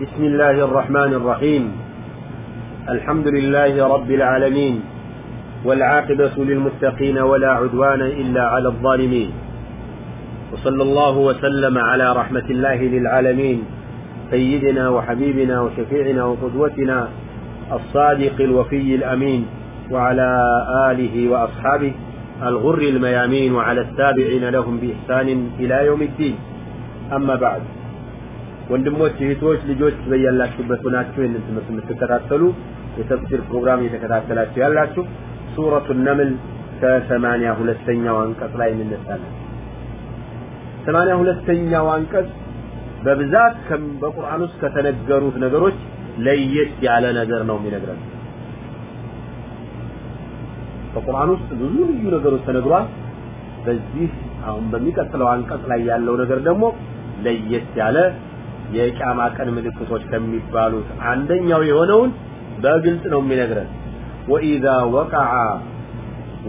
بسم الله الرحمن الرحيم. الحمد لله رب العالمين والعاقبة للمتقين ولا عدوان إلا على الظالمين. وصلى الله وسلم على رحمة الله للعالمين سيدنا وحبيبنا وشفيعنا وقدوتنا الصادق الوفي الأمين وعلى آله وأصحابه الغر الميامين وعلى التابعين لهم بإحسان إلى يوم الدين. أما بعد ወንድሞች እህቶች ልጆች በያላችሁበት ሆናችሁ ይህንን ትምህርት የምትከታተሉ የተፍሲር ፕሮግራም እየተከታተላችሁ ያላችሁ ሱረቱ ነምል ከሰማንያ ሁለተኛው አንቀጽ ላይ እንነሳለን። ሰማንያ ሁለተኛው አንቀጽ በብዛት በቁርአን ውስጥ ከተነገሩት ነገሮች ለየት ያለ ነገር ነው የሚነግረን። በቁርአን ውስጥ ብዙ ልዩ ነገሮች ተነግሯል። በዚህ አሁን በሚቀጥለው አንቀጽ ላይ ያለው ነገር ደግሞ ለየት ያለ የቂያማ ቀን ምልክቶች ከሚባሉት አንደኛው የሆነውን በግልጽ ነው የሚነግረን ወኢዛ ወቀዐ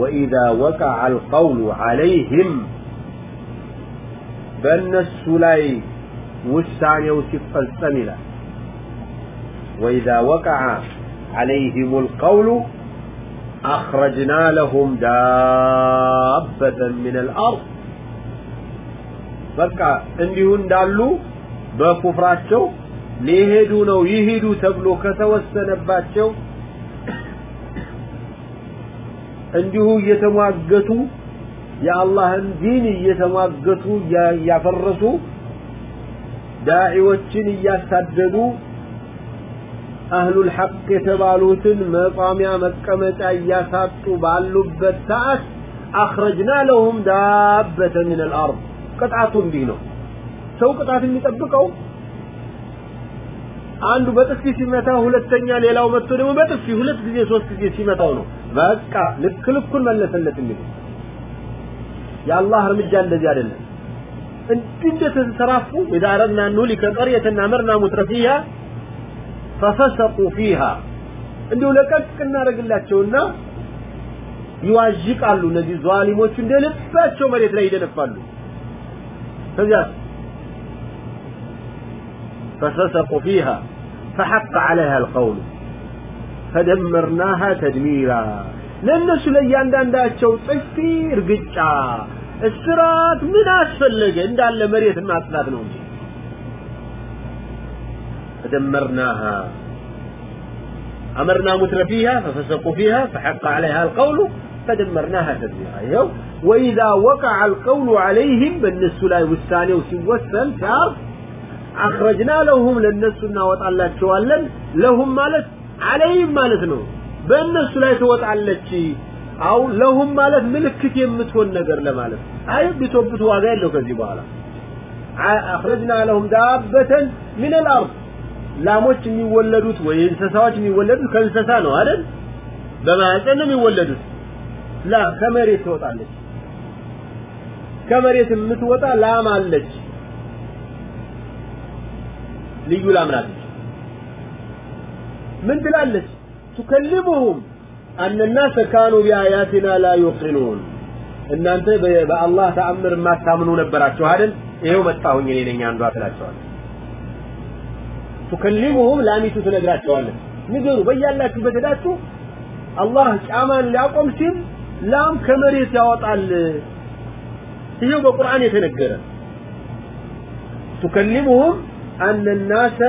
ወኢዛ ወቀዐ አልቀውሉ ዐለይህም በእነሱ ላይ ውሳኔው ሲፈጸም ይላል ወኢዛ ወቀዐ ዐለይህም القول أخرجنا لهم دابة من الأرض በቃ እንዲሁ እንዳሉ በኩፍራቸው ሊሄዱ ነው ይሄዱ ተብሎ ከተወሰነባቸው እንዲሁ እየተሟገቱ የአላህን ዲን እየተሟገቱ እያፈረሱ ዳዒዎችን እያሳደዱ አህሉል ሐቅ የተባሉትን መቋሚያ መቀመጫ እያሳጡ ባሉበት ሰዓት አኽረጅና ለሁም ዳበተ ምን አልአርድ ቅጣቱ እንዲህ ነው ሰው ቅጣት የሚጠብቀው አንዱ በጥፊ ሲመታ ሁለተኛ ሌላው መጥቶ ደግሞ በጥፊ ሁለት ጊዜ ሶስት ጊዜ ሲመታው ነው። በቃ ልክ ልኩን መለሰለት የሚሉ የአላህ እርምጃ እንደዚህ አይደለም። እንዲህ እንደተንሰራፉ ኢዛ አረድና ኑሊከ አመርና ሙትረፊያ ፈፈሰቁ ፊሃ እንዲሁ ለቀቅ እናደርግላቸውና ይዋዥቃሉ እነዚህ ዟሊሞቹ እንደ መሬት ላይ ይደነፋሉ። ከዚያ ففسقوا فيها فحق عليها القول فدمرناها تدميرا ለእነሱ ለእያንዳንዳቸው ጥፊ እርግጫ እስራት ምን አስፈለገ እንዳለ መሬት ማጽዳት ነው እንጂ فدمرناها أمرنا متر فيها ففسقوا فيها فحق عليها القول فدمرناها تدميرا يو وإذا وقع القول عليهم بالنسو لا وساني وسيوسن تعرف አኽረጅና ለሁም ለነሱ እናወጣላቸዋለን። ለሁም ማለት አለይም ማለት ነው። በእነሱ ላይ ትወጣለች። አው ለሁም ማለት ምልክት የምትሆን ነገር ለማለት አይ ቢቶብት ዋጋ የለው ከዚህ በኋላ። አኽረጅና ለሁም ዳበተን ምን አልአርድ ላሞች የሚወለዱት ወይ እንስሳዎች የሚወለዱት ከእንስሳ ነው አይደል? በማህፀን ነው የሚወለዱት። ላ ከመሬት ትወጣለች። ከመሬት የምትወጣ ላም አለች። ልዩ ላምናለች ምን ትላለች? ትከልሙሁም አነ ሰካኑ ካኑ ቢአያቲና ላ ዩቂኑን እናንተ በአላህ ተአምር የማታምኑ ነበራችሁ አይደል? ይሄው መጣሁኝ እኔ ነኝ አንዷ ትላቸዋለች። ትከልሙሁም ላሚቱ ትነግራቸዋለች። ንገሩ በያላችሁበት ሄዳችሁ አላህ ጫማን ሊያቆም ሲል ላም ከመሬት ያወጣል። ይሄው በቁርአን የተነገረ። ትከልሙሁም أن الناس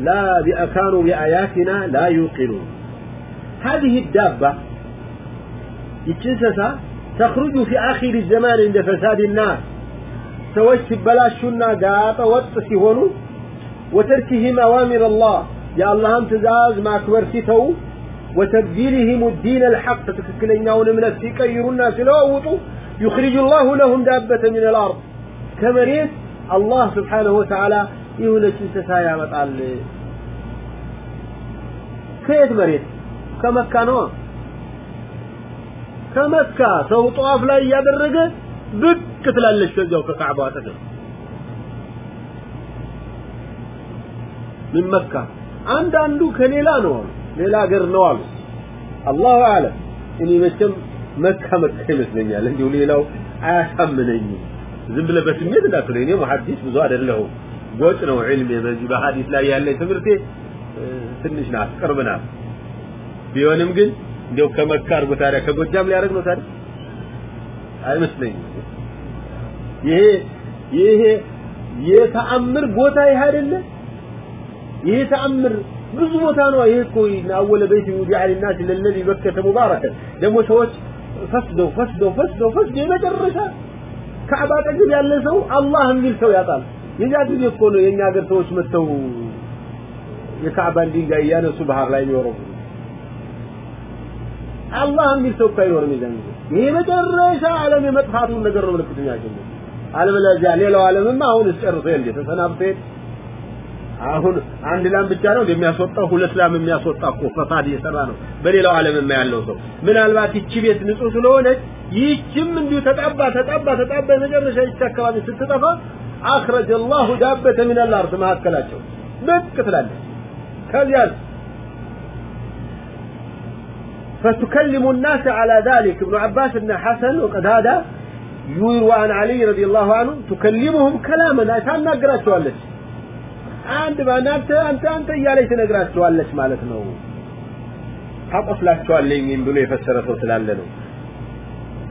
لا كانوا بآياتنا لا يوقنون. هذه الدابة يتشنسسا تخرج في آخر الزمان عند فساد الناس. سويت بلاشنا قاطة وطسهونوا وتركهم أوامر الله. يا الله أنت زاز ما كبرتتو وتبديلهم الدين الحق. تككلين من نفسك يرون سلووتوا يخرج الله لهم دابة من الأرض. كمريت الله سبحانه وتعالى የሆነች እንስሳ ያመጣል። ከየት መሬት? ከመካ ነው? ከመካ ሰው ጧፍ ላይ እያደረገ ብቅ ትላለች ከዚያው ከካዕባ አጠገብ። ምን መካ? አንዳንዱ ከሌላ ነው ሌላ ሀገር ነው አሉ። አላሁ አለም እኔ መቼም መካ መካ ይመስለኛል። እንዲሁ ሌላው አያሳምነኝም። ዝም ብለህ በስሜት እንዳትለኝ። እኔ ሙሐዲስ ብዙ አይደለሁም ጎጭ ነው ዒልም በዚህ በሐዲስ ላይ ያለ ትምህርቴ ትንሽ ናት ቅርብ ናት ቢሆንም ግን እንዲያው ከመካ አድርጎ ታዲያ ከጎጃም ሊያደርግ ነው ታዲያ አይመስለኝም ይሄ ይሄ የተአምር ቦታ ይሄ አይደለ ይሄ ተአምር ብዙ ቦታ ነው ይሄ እኮ አወለ በይት ውዲዓ للناس الذي بكة مباركا ደግሞ ሰዎች ፈስደው ፈስደው ፈስደው ፈስደው የመጨረሻ ካዕባ አጠገብ ያለ ሰው አላህ የሚል ሰው ያጣል የዛ ጊዜ እኮ ነው የኛ ሀገር ሰዎች መጥተው የካዕባን ድንጋይ እያነሱ ባህር ላይ የሚወረቡ አላህ የሚል ሰው እኮ አይኖርም የዛን ይሄ መጨረሻ ዓለም የመጥፋቱን ነገር ነው ምልክት የሚያገኘው። አለበለዚያ ሌላው ዓለምማ አሁን ጨርሶ የለ ተሰናብቶ አሁን አንድ ላም ብቻ ነው የሚያስወጣው ሁለት ላም የሚያስወጣ እኮ ፈሳድ እየሰራ ነው በሌላው ዓለም ያለው ሰው። ምናልባት ይቺ ቤት ንጹህ ስለሆነች ይችም እንዲሁ ተጣባ ተጣባ ተጣባ መጨረሻ ይቺ አካባቢ ስትጠፋ أخرج الله دابة من الأرض ما هذا መካከላቸው ብቅ ትላለች። ከዚያስ فتكلم الناس على ذلك. ابن عباس بن حسن وقد هذا يروى عن علي رضي الله عنه تكلمهم كلاما. أتانا قرأت سوالك عند ما أنت أنت أنت يا ليت نقرأت سوالك مالتنا حق أصلاك سؤال لي من دون يفسر رسول لنا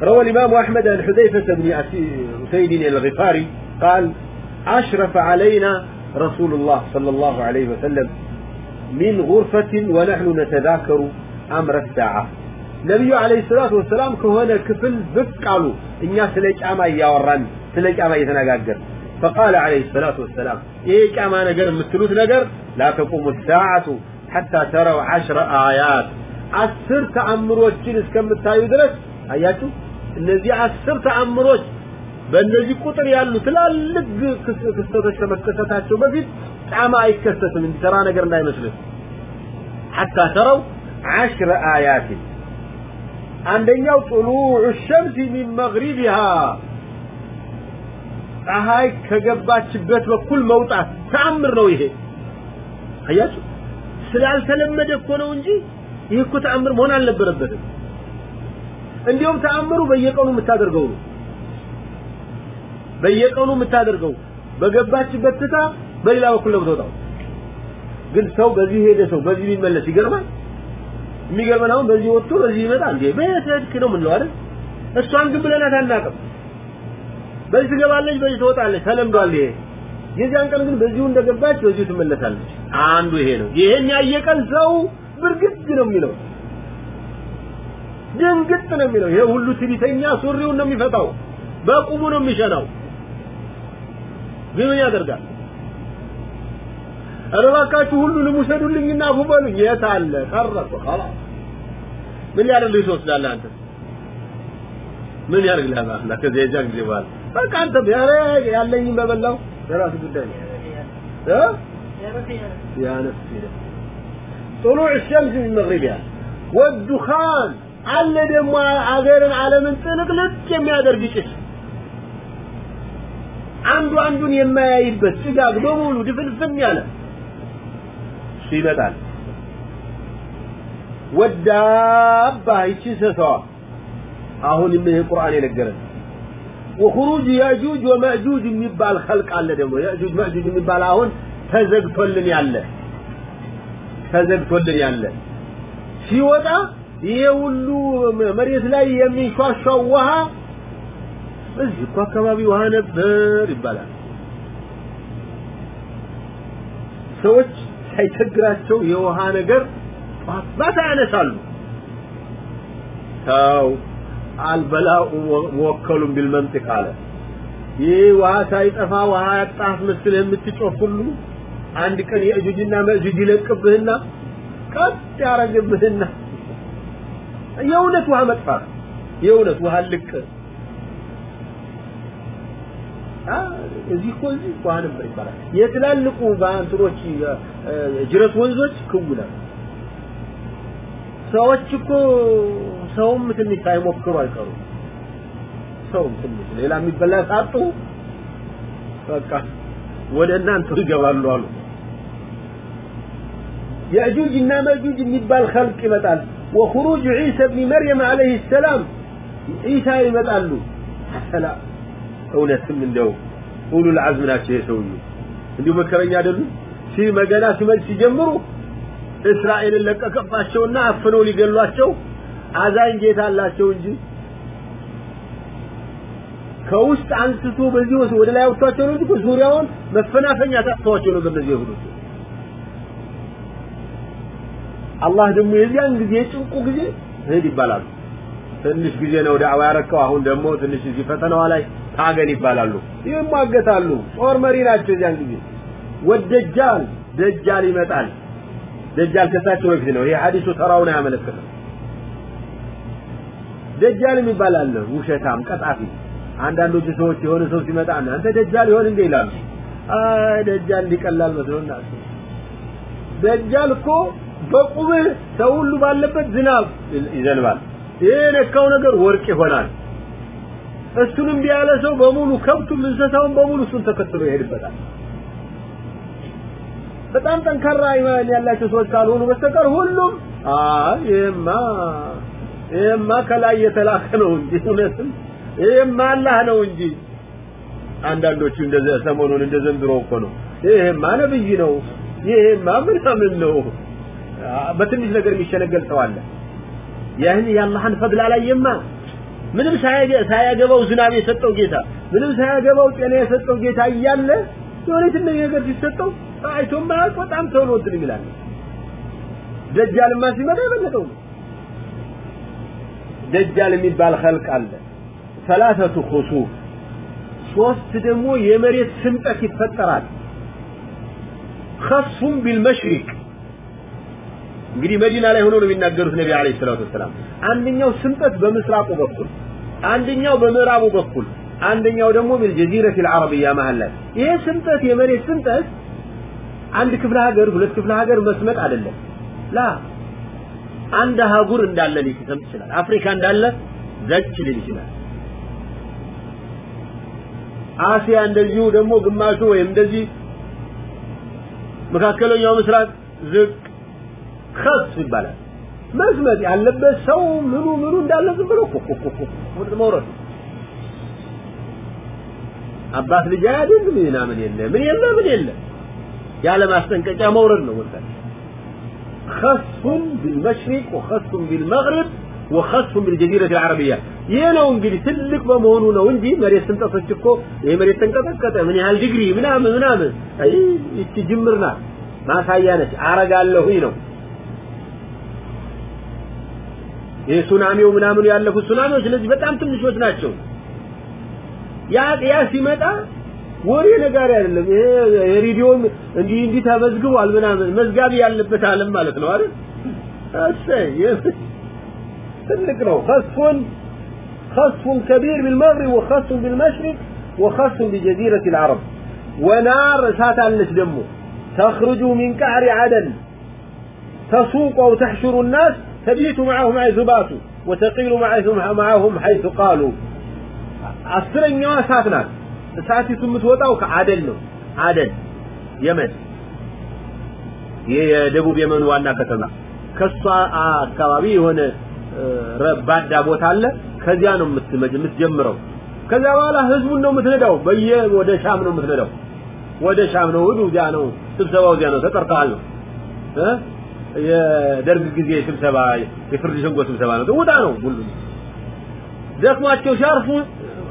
روى الإمام أحمد عن حذيفة بن أسيد الغفاري قال أشرف علينا رسول الله صلى الله عليه وسلم. من غرفة ونحن نتذاكر أمر الساعة. نبي عليه الصلاة والسلام كهنا كفل ብቅ አሉ እኛ أما ጫማ سليك أما ጫማ فقال عليه الصلاة والسلام إيك أما نقر مثلوث نقر لا تقوم الساعة حتى تروا عشر آيات عسر تأمر جنس كم التايو درس أياتو النزي عسر تأمروش በእነዚህ ቁጥር ያሉ ትላልቅ ክስተቶች ከመከሰታቸው በፊት ጫማ አይከሰትም እንዲሰራ ነገር እንዳይመስልህ حتى تروا عشر آيات አንደኛው طلوع الشمس من مغربها ፀሐይ ከገባችበት በኩል መውጣት ተአምር ነው ይሄ አያችሁ ስላልተለመደ እኮ ነው እንጂ ይህ እኮ ተአምር መሆን አልነበረበትም እንዲሁም ተአምሩ በየቀኑ የምታደርገው ነው በየቀኑ የምታደርገው በገባችበት ትታ በሌላ በኩል ነው የምትወጣው። ግን ሰው በዚህ ሄደ ሰው በዚህ ቢመለስ ይገርማል? የሚገርመን አሁን በዚህ ወጥቶ በዚህ ይመጣ እንዴ? በየት ሄድክ ነው የምንለው አይደል? እሷን ግን ብለናት አናውቅም። በዚህ ትገባለች በዚህ ትወጣለች። ተለምዷል ይሄ። የዚያን ቀን ግን በዚሁ እንደገባች በዚሁ ትመለሳለች። አንዱ ይሄ ነው። ይሄን ያየ ቀን ሰው ብርግድ ነው የሚለው። ድንግጥ ነው የሚለው። ይሄ ሁሉ ትቢተኛ ሱሪውን ነው የሚፈታው። በቁሙ ነው የሚሸናው ምን ያደርጋል እባካችሁ ሁሉንም ውሰዱልኝና አፉ በሉኝ የት አለ ቀረጽ خلاص ምን ያደርግልህ ትወስዳለህ አንተ ምን ያደርግልህ አላ ከዚህ የጃን ጊዜ በኋላ በቃ አንተ ያለኝ በበላው የራሱ ጉዳይ ነው እ ያ ነፍስ طلوع الشمس من مغربها والدخان አለ ደግሞ አገርን ዓለምን ጥልቅልቅ የሚያደርግ ጭስ አንዱ አንዱን የማያይበት ጭጋግ በሙሉ ድፍንፍን ያለ እሱ ይመጣል። ወዳባ ይቺ እንስሳዋ አሁንም ይህ ቁርአን የነገረን። ወኹሩጅ የእጁጅ ወመእጁጅ የሚባል ኸልቅ አለ ደግሞ። የእጁጅ መእጁጅ የሚባል አሁን ተዘግቶልን ያለ ተዘግቶልን ያለ። ሲወጣ ይሄ ሁሉ መሬት ላይ የሚንሿሿው ውሃ እዚህ እኮ አካባቢ ውሃ ነበር ይባላል። ሰዎች ሳይቸግራቸው የውሃ ነገር ማታ ያነሳሉ። ተው አልበላኡ ወከሉም ቢልመንጢቅ አለ። ይህ ውሃ ሳይጠፋ ውሃ ያጣህ መስለህ የምትጮህ ሁሉ አንድ ቀን የእጁጅና መእጁጅ ይለቅብህና ቀጥ ያረግብህና የእውነት ውሃ መጥፋት የእውነት ውሃ ልቅ እዚህ እኮ እዚህ እኮ ነበር ይባላል። የትላልቁ ባንትሮች ጅረት ወንዞች ክውላል። ሰዎች እኮ ሰውም ትንሽ ሳይሞክሩ አይቀሩም። ሰውም ትንሽ ሌላ የሚበላ ሳጡ በቃ ወደ እናንተ ይገባሉ አሉ። የእጁጅ እና መጁጅ የሚባል ከልቅ ይመጣል። ወኹሩጅ ዒሳ ብኒ መርየም ዓለይሂ ሰላም ዒሳ ይመጣሉ። ሰላም እውነትም እንደው ኡሉል አዝም ናቸው የሰውየው እንዲሁ መከረኛ አይደሉም ሲመገና ሲመል ሲጀምሩ እስራኤልን ለቀቀባቸውና አፍነው ሊገሏቸው አዛኝ ጌታ አላቸው እንጂ ከውስጥ አንስቶ በዚህ ወስ ወደ ላይ አውጥቷቸው ነው እንጂ ዙሪያውን መፈናፈኛ ታጥቷቸው ነው በእነዚህ ይሁን አላህ ደግሞ የዚያን ጊዜ ጭንቁ ጊዜ ሄድ ይባላል። ትንሽ ጊዜ ነው ዳዕዋ ያረከው። አሁን ደግሞ ትንሽ እዚህ ፈተናዋ ላይ ታገል ይባላሉ። ይሟገታሉ። ጦር መሪ ናቸው የዚያን ጊዜ። ወደጃል ደጃል ይመጣል። ደጃል ከሳቸው በፊት ነው። ይሄ ሐዲሱ ተራውን አያመለክትም። ደጃል የሚባል አለ ውሸታም ቀጣፊ። አንዳንዶቹ ሰዎች የሆነ ሰው ሲመጣ አንተ ደጃል ይሆን እንዴ ይላሉ። አይ ደጃል እንዲቀላል መስሎና ደጃል እኮ በቁምህ ሰው ሁሉ ባለበት ዝናብ ይዘንባል ይሄ ነካው ነገር ወርቅ ይሆናል። እሱንም ቢያለ ሰው በሙሉ ከብቱም እንስሳውን በሙሉ እሱን ተከትሎ ይሄድበታል። በጣም ጠንካራ ኢማን ያላቸው ሰዎች ካልሆኑ በስተቀር ሁሉም አይ ይሄማ ይሄማ ከላይ የተላከ ነው እንጂ እውነትም ይሄማ አላህ ነው እንጂ። አንዳንዶቹ እንደዛ ሰሞኑን እንደ ዘንድሮ እኮ ነው። ይሄማ ነብይ ነው ይሄማ ምናምን ነው። በትንሽ ነገር የሚሸነገል ሰው አለ ያህን የአላህን ፈድል አላየማ ምንም ሳያገባው ዝናብ የሰጠው ጌታ ምንም ሳያገባው ጤና የሰጠው ጌታ እያለ የሆነ ትንሽ ነገር ሲሰጠው አይቶ ማያውቅ በጣም ተውሎ ይላል። ደጃልማ ሲመጣ አይበለጠውም። ደጃል የሚባል ኸልቅ አለ። ሰላሰቱ ኹሱፍ ሶስት ደግሞ የመሬት ስምጠት ይፈጠራል። ኸሱም ቢልመሽሪቅ እንግዲህ መዲና ላይ ሆኖ ነው የሚናገሩት ነቢ አለይሂ ሰላቱ ወሰላም። አንደኛው ስምጠት በምስራቁ በኩል፣ አንደኛው በምዕራቡ በኩል፣ አንደኛው ደግሞ ቢልጀዚረት አልዓረቢያ መሀል ይሄ ስምጠት የመሬት ስምጠት አንድ ክፍለ ሀገር ሁለት ክፍለ ሀገር መስመጥ አይደለም። ላ አንድ አህጉር እንዳለ ሊሰምጥ ይችላል። አፍሪካ እንዳለ ዘጭ ሊል ይችላል። አሲያ እንደዚሁ ደግሞ ግማሹ ወይም እንደዚህ መካከለኛው ምስራቅ ዝቅ خص ይባላል መስመጥ ያለበት ሰው ምኑ ምኑ እንዳለ ዝም ብሎ ወደ መውረድ አባት ልጅ አይደል ምናምን የለ ምን የለ ምን የለ ያለ ማስጠንቀቂያ መውረድ ነው ወጣ خص بالمشرق وخص بالمغرب وخص بالجزيرة العربية ይሄ ነው እንግዲህ ትልቅ በመሆኑ ነው እንጂ መሬት ስንጠፈች እኮ ይሄ መሬት ተንቀጠቀጠ ምን ያህል ዲግሪ ምናምን ምናምን አይ እቺ ጅምር ናት ማሳያ ነች አረጋለሁኝ ነው ይሄ ሱናሚው ምናምን ያለፉት ሱናሚዎች እነዚህ በጣም ትንሾች ናቸው ያ ያ ሲመጣ ወሬ ነገር አይደለም ይሄ የሬዲዮም እንዲህ እንዲህ ተመዝግቧል ምናምን መዝጋቢ ያለበት ዓለም ማለት ነው አይደል እሰይ ትልቅ ነው خصف خصف كبير بالمغرب وخصف بالمشرق وخصف بجزيرة العرب ونار سات አለች ደግሞ تخرج من قعر عدن تسوق أو تحشر الناس تبيت معهم حيث باتوا وتقيل معهم حيث قالوا አስረኛዋ እሳት ናት እሳቲቱ የምትወጣው ከአደን ነው አደን የመን ይሄ የደቡብ የመን ዋና ከተማ ከሷ አካባቢ የሆነ ረባዳ ቦታ አለ ከዚያ ነው የምትጀምረው ከዚያ በኋላ ህዝቡን ነው የምትነዳው በየ ወደ ሻም ነው የምትነዳው ወደ ሻም ነው ሁሉ እዚያ ነው ስብሰባው እዚያ ነው ተጠርተዋል ነው የደርግ ጊዜ ስብሰባ የፍርድ ሸንጎ ስብሰባ ነው ውጣ ነው ሁሉ ደክሟቸው ሻርፉ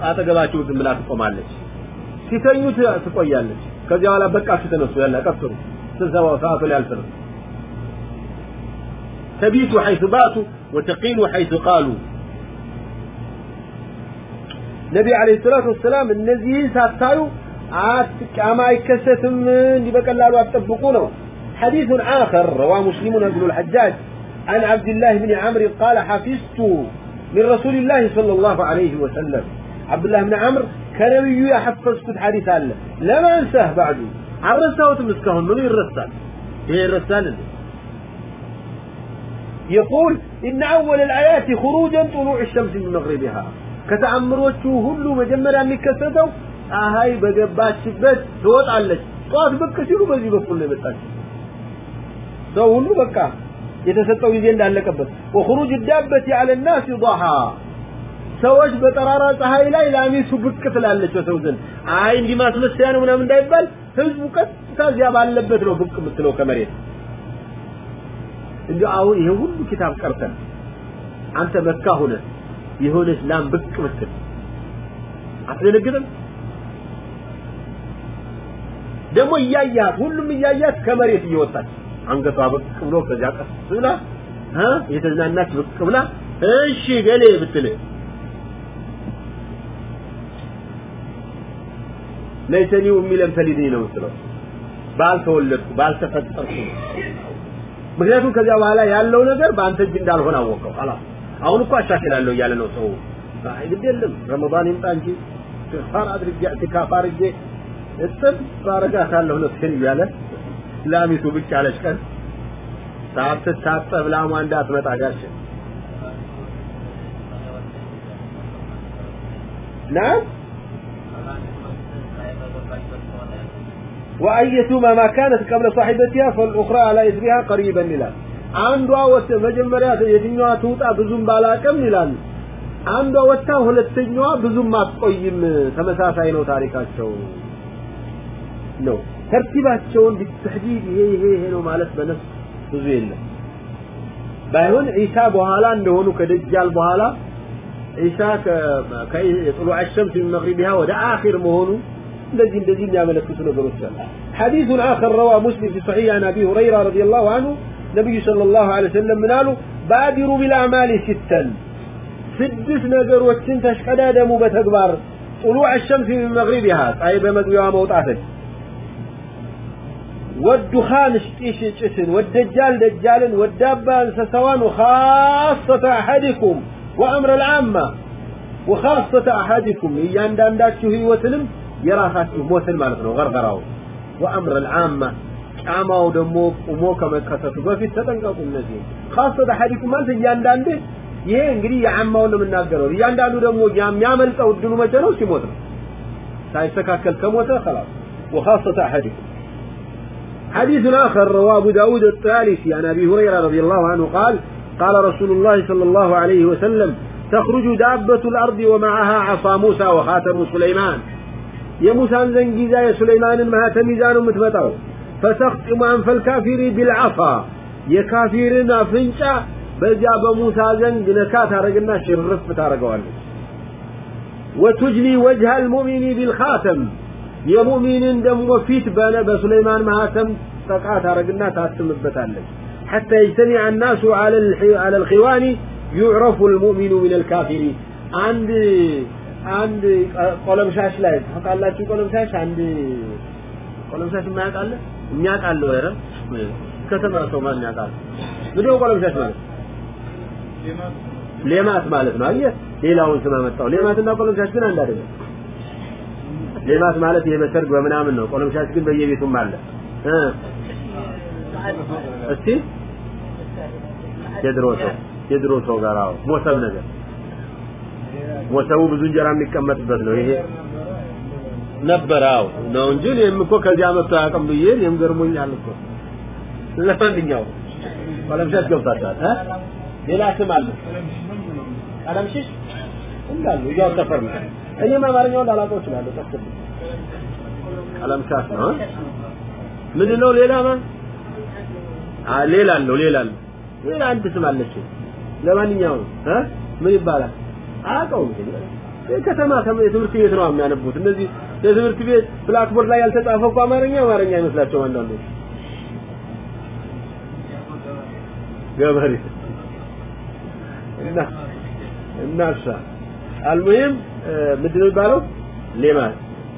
አጠገባቸው ዝምላ ትቆማለች ሲተኙት ትቆያለች ከዚያ በኋላ በቃችሁ ተነሱ ያላ ቀጥሩ ስብሰባው ሰዓቱ ሊያልፍ ነው ተቢቱ ሐይሱ ባቱ ወተቂሉ ሐይሱ ቃሉ ነቢ አለይሂ ሰላቱ ወሰላም እነዚህን ሳታዩ አትቃማ አይከሰትም እንዲህ በቀላሉ አትጠብቁ ነው حديث آخر رواه مسلم بن الحجاج عن عبد الله بن عمرو قال حفظت من رسول الله صلى الله عليه وسلم عبد الله بن عمرو كنبي يحفظت حديث الله لما انساه بعد عرسته مسكهن من يرسل هي الرسال يقول إن أول الآيات خروجا طلوع الشمس من مغربها ከተአምሮቹ ሁሉ መጀመሪያ የሚከሰተው ፀሐይ በገባችበት ትወጣለች ጠዋት ብቅ ሲሉ በዚህ በኩል ነው የመጣችው ሰው ሁሉ በቃ የተሰጠው ጊዜ እንዳለቀበት። ወኹሩጅ ዳበት ያለ الناس ضحى ሰዎች በጠራራ ፀሐይ ላይ ላሚሱ ብቅ ትላለች ሰው ዘንድ። አይ እንዲህ ነው ምናምን እንዳይባል ህዝቡ ቀጥታ እዚያ ባለበት ነው ብቅ የምትለው ከመሬት። እንዲ አሁን ይሄ ሁሉ ኪታብ ቀርተን አንተ መካ ሆነ የሆነች ላም ብቅ ብትል አትደነግጥም? ደግሞ እያያት ሁሉም እያያት ከመሬት እየወጣች አንገቷ ብቅ ብሎ ከዚያ ቀስ ብላ የተዝናናች ብቅ ብላ እሺ ገሌ ብትል። ለይተኒ ኡሚ ለም ተሊድኒ ነው የምትለው። ባልተወለድኩ ባልተፈጠርኩ ምክንያቱም ከዚያ በኋላ ያለው ነገር በአንተ እጅ እንዳልሆነ አወቀው። አላ አሁን እኮ አሻሽላለሁ እያለ ነው ሰው። ግድ የለም። ረመዳን ይምጣ እንጂ ኢስቲግፋር አድርጌ ኢዕቲካፍ አድርጌ እጥብ ባረጋታለሁ ነፍሴን እያለ ላሚቱ ብቻ አለች ቀን ሳትታጠብ ላሟ እንዳትመጣ ጋሽ نعم وأيتما ما كانت قبل صاحبتها فالأخرى على إثرها قريبا ይላል አንዷ ወጥ መጀመሪያ የትኛዋ ትውጣ ብዙም ባላቀም ይላል አንዷ ወጣ ሁለተኛዋ ብዙም አትቆይም ተመሳሳይ ነው ታሪካቸው ነው ተርቲባቸውን ቢተህዲድ ይሄ ይሄ ይሄ ነው ማለት በነፍስ ብዙ የለም ባይሆን ዒሳ በኋላ እንደሆኑ ከደጃል በኋላ ዒሳ ከጥሉዕ الشمس من مغربها ወደ አኺር መሆኑ እንደዚህ እንደዚህ የሚያመለክቱ ነገሮች አሉ حديث آخر روى مسلم في صحيح عن أبي هريرة رضي الله عنه نبي صلى الله عليه وسلم من قالوا بادروا بالأعمال ستا سدس ነገሮችን ተሽቀዳደሙ በተግባር طلوع الشمس من مغربها ፀሐይ በመግቢያዋ መውጣትን والدخان شتيش شتن والدجال دجال والدابة انسسوان وخاصة أحدكم وامر العامة وخاصة أحدكم. ايان دان دات شهي وسلم يرا خاتي موسلم عرفنا وغرغراو وامر العامة كاما ودموك وموك ما يتخصصوا ما في ستنقاط النزين خاصة احدكم مالت ايان دان دي إيه انقري يا عما ولا من ناس قرار ايان دانو دمو جام يعمل تاو الدنو مجانو سي سايستكاكل كموتر خلاص وخاصة احدكم حديث آخر رواه أبو داود الثالثي عن أبي هريرة رضي الله عنه قال قال رسول الله صلى الله عليه وسلم تخرج دابة الأرض ومعها عصا موسى وخاتم سليمان. يا موسى أنزن جيزا يا سليمان ما تميزان متمتعو فتختم أنف الكافر بالعصا. يا كافرنا فنشا جاب موسى زنج نكا تارقنا شرف تارقوالي وتجلي وجه المؤمن بالخاتم. የሙእሚንን ደግሞ ፊት በነ በሱለይማን ማህተም ጠቃ ታረግና ታትምበታለች حتى يجتمع الناس على على الخوان يعرف المؤمن من الكافر عند عند ቆለምሻሽ ላይ ታውቃላችሁ ቆለምሻሽ አንድ ቆለምሻሽ የማያውቃለ የሚያውቃለ ወይረ ከተማ ሰው ማን ያውቃል ምንድነው ቆለምሻሽ ማለት ሌማት ማለት ነው አየህ ሌላውን ስም አመጣው ሌማትና ቆለምሻሽ ግን አንድ አይደለም ሌማት ማለት ይሄ በሰርግ በምናምን ነው። ቆለምሻሽ ግን በየቤቱም አለ። እስቲ? የድሮ ሰው የድሮ ሞሰብ ነገር። ሞሰቡ ብዙ እንጀራ የሚቀመጥበት ነው። ይሄ ነበር። ነው እንጂ እኔም እኮ ከዚያ መጥቶ አያውቅም ብዬ እኔም ገርሞኛል እኮ። ለማንኛውም ቆለምሻሽ ገብታችኋል እ? ሌላ ስም አለ። ቀለምሽሽ እንዳሉ እያው ነው እኔም አማርኛውን ላላውቀው እችላለሁ። ጠፍቶ ቀለምሻሽ ነው ምንድን ነው? ሌላ ማ ሌላ አለው ሌላ አለው ሌላ አንድ ስም አለች። ለማንኛውም እ? ምን ይባላል? አውቀውም ከተማ የትምህርት ቤት ነው የሚያነቡት። እነዚህ የትምህርት ቤት ብላክቦርድ ላይ ያልተጻፈ እኮ አማርኛ አማርኛ አይመስላቸው አንዳንዶች። ገበሬ። እና እናሳ አልሙሂም ምንድን ነው የሚባለው? ሌማት።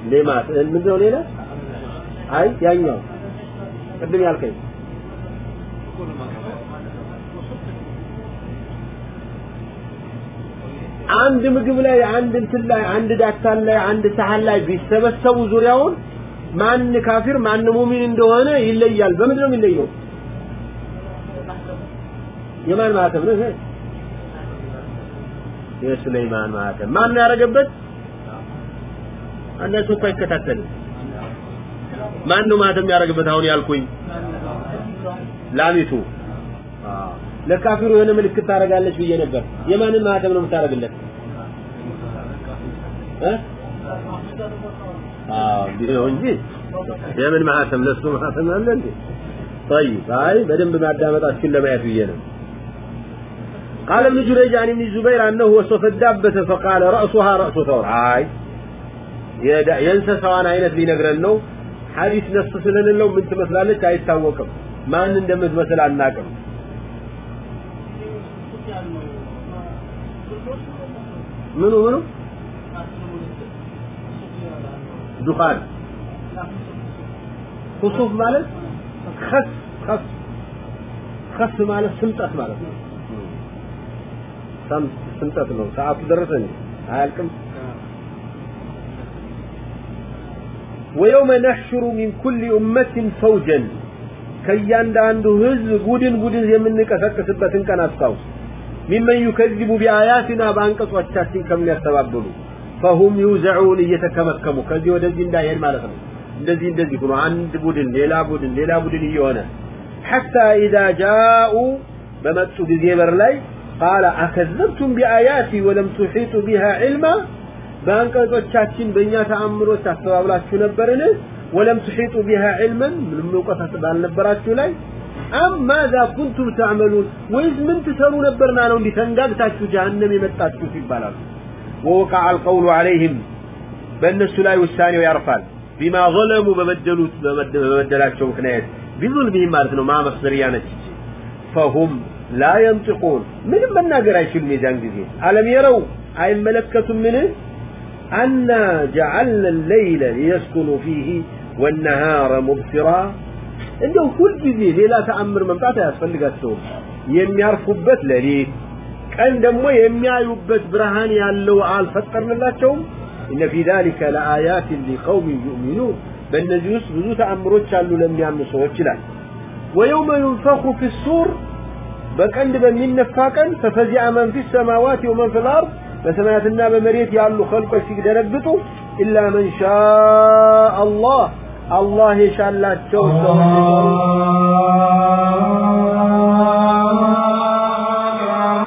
ሌማት። ምንድን ነው ሌላ? አይ ያኛው። ቅድም ያልከኝ። አንድ ምግብ ላይ አንድ እንትን ላይ አንድ ዳታን ላይ አንድ ሳህን ላይ ቢሰበሰቡ ዙሪያውን ማን ካፊር ማን ሙሚን እንደሆነ ይለያል። በምንድን ነው የሚለየው? የማን ማህተም ነው ይሄ የሱለይማን ማህተም ማን ነው ያደረገበት አንዳቸው እኮ አይከታተልም ማን ነው ማህተም ያደረገበት አሁን ያልኩኝ ላሚቱ ለካፊሩ የሆነ ምልክት ታደርጋለች ብዬ ነበር የማንን ማህተም ነው የምታደርግለት እ አዎ እንዲህ ነው እንጂ የምን ማህተም ለሱ ማህተም አለ እንዴ طيب አይ በደንብ ማዳመጣችሁን ለማየት ብዬ ነው قال ابن جريج عن ابن الزبير أنه وصف الدابة فقال رأسها رأس ثور هاي ينسى سواء عينت لي نقرن له حديث نص سلن له من تمثلالك አይታወቅም ማን እንደምትመስል አናውቅም ምኑ ምኑ ዱኻን ኩሱፍ ማለት ከስ ከስ ከስ ማለት ስምጠት ማለት ነው ስምጠት ነው። ሰዓቱ ደረሰ እንጂ አያልቅም። ويوم نحشر من كل أمة فوجا ከእያንዳንዱ ህዝብ ቡድን ቡድን የምንቀሰቅስበትን ቀን አስታውስ። ممن يكذب بآياتنا በአንቀጾቻችን ከሚያስተባብሉ ፈሁም ዩዘዑን እየተከመከሙ ከዚህ ወደዚህ እንዳይሄድ ማለት ነው። እንደዚህ እንደዚህ ሆኖ አንድ ቡድን ሌላ ቡድን ሌላ ቡድን እየሆነ ሐታ ኢዛ ጃኡ በመጡ ጊዜ በር ላይ قال أكذبتم بآياتي ولم تحيطوا بها علما؟ بأنك تشاتين بنيات أمرو تحتوى نبرن؟ ولم تحيطوا بها علما؟ من الموقع تتبال نبرات شلي أم ماذا كنتم تعملون؟ وإذ من تسروا نبرنا لهم لتنقاد تاتشو جهنم يمتاتشو في البلد. ووقع القول عليهم بأن السلاي والثاني ويعرفان بما ظلموا بمدلوا ممدلات شوكنات بظلمهم مارتنا ما مصدريانا فهم ላ የንጥቁን ምንም መናገር አይችሉም የዛን ጊዜ አለም የረው አይመለከቱም ምን أنا جعلنا الليل ليسكنوا فيه والنهار مبصرا እንደው ሁልጊዜ ሌላ ተአምር መምጣት አያስፈልጋቸውም የሚያርፉበት ሌሊት ቀን ደግሞ የሚያዩበት ብርሃን ያለው አልፈጠርንላቸውም እነ ፊ ذلك ለአያት ሊቀውም ዩእሚኑን በእነዚህ ውስጥ ብዙ ተአምሮች አሉ ለሚያምኑ ሰዎች ይላል ወየውመ ዩንፈኹ ፊ ሱር በቀንድ በሚነፋ ቀን ፈፈዚዐ መን ፊ ሰማዋት ወመን ፊ ልአርድ በሰማያትና በመሬት ያሉ ኸልቆች ሲደነግጡ ኢላ መን ሻአ አላህ አላህ የሻላቸው ሰዎች